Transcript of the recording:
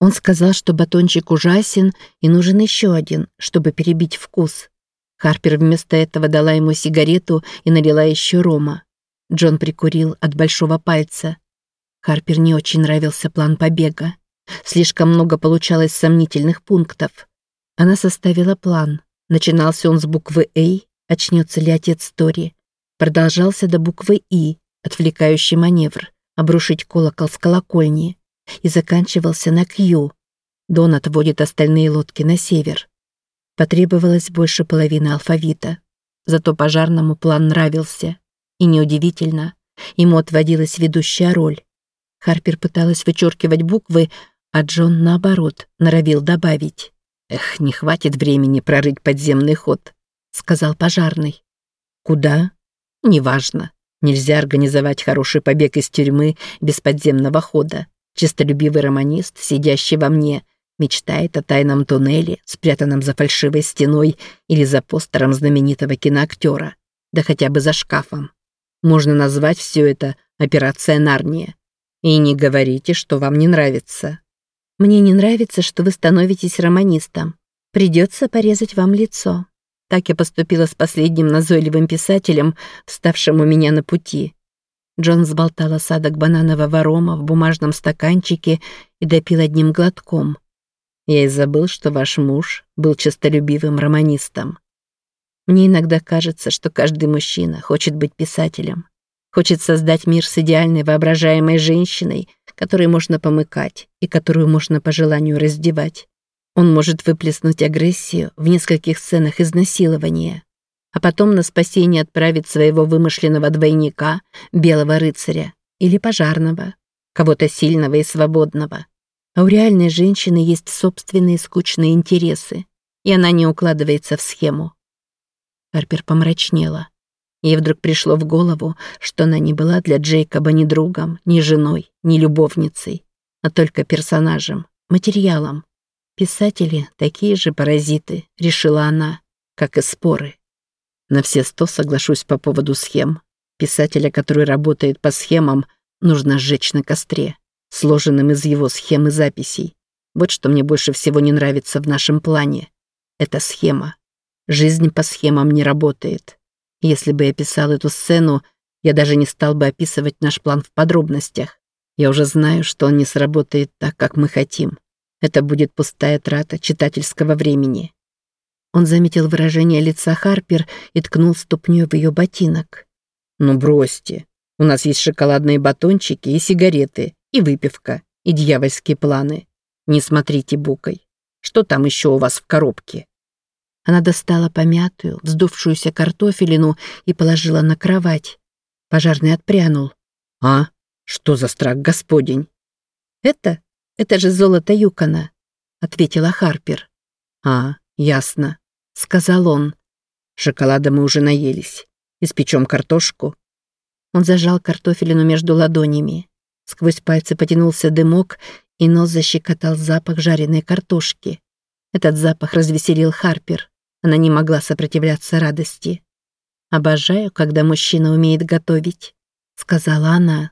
Он сказал, что батончик ужасен и нужен еще один, чтобы перебить вкус. Харпер вместо этого дала ему сигарету и налила еще рома. Джон прикурил от большого пальца. Харпер не очень нравился план побега. Слишком много получалось сомнительных пунктов. Она составила план. Начинался он с буквы «А», очнется ли отец Тори. Продолжался до буквы «И», отвлекающий маневр, обрушить колокол с колокольни. И заканчивался на «Q». Дон отводит остальные лодки на север. Потребовалось больше половины алфавита. Зато пожарному план нравился. И неудивительно, ему отводилась ведущая роль. Харпер пыталась вычеркивать буквы, а Джон, наоборот, норовил добавить. «Эх, не хватит времени прорыть подземный ход», — сказал пожарный. «Куда?» «Неважно. Нельзя организовать хороший побег из тюрьмы без подземного хода. Чистолюбивый романист, сидящий во мне, мечтает о тайном туннеле, спрятанном за фальшивой стеной или за постером знаменитого киноактера, да хотя бы за шкафом. Можно назвать все это «Операция Нарния». И не говорите, что вам не нравится. Мне не нравится, что вы становитесь романистом. Придется порезать вам лицо. Так я поступила с последним назойливым писателем, вставшим у меня на пути. Джон взболтал осадок бананового рома в бумажном стаканчике и допил одним глотком. Я и забыл, что ваш муж был честолюбивым романистом. Мне иногда кажется, что каждый мужчина хочет быть писателем. Хочет создать мир с идеальной воображаемой женщиной, которой можно помыкать и которую можно по желанию раздевать. Он может выплеснуть агрессию в нескольких сценах изнасилования, а потом на спасение отправить своего вымышленного двойника, белого рыцаря или пожарного, кого-то сильного и свободного. А у реальной женщины есть собственные скучные интересы, и она не укладывается в схему. Харпер помрачнела. Ей вдруг пришло в голову, что она не была для Джейкоба ни другом, ни женой, ни любовницей, а только персонажем, материалом. Писатели — такие же паразиты, решила она, как и споры. На все сто соглашусь по поводу схем. Писателя, который работает по схемам, нужно сжечь на костре, сложенным из его схем и записей. Вот что мне больше всего не нравится в нашем плане. Это схема. Жизнь по схемам не работает. Если бы я писал эту сцену, я даже не стал бы описывать наш план в подробностях. Я уже знаю, что он не сработает так, как мы хотим. Это будет пустая трата читательского времени. Он заметил выражение лица Харпер и ткнул ступнёй в ее ботинок. «Ну бросьте. У нас есть шоколадные батончики и сигареты, и выпивка, и дьявольские планы. Не смотрите букой. Что там еще у вас в коробке?» Она достала помятую, вздувшуюся картофелину и положила на кровать. Пожарный отпрянул. «А? Что за страх господень?» «Это? Это же золото Юкона», — ответила Харпер. «А, ясно», — сказал он. «Шоколада мы уже наелись. Испечем картошку». Он зажал картофелину между ладонями. Сквозь пальцы потянулся дымок, и нос защекотал запах жареной картошки. Этот запах развеселил Харпер. Она не могла сопротивляться радости. «Обожаю, когда мужчина умеет готовить», — сказала она.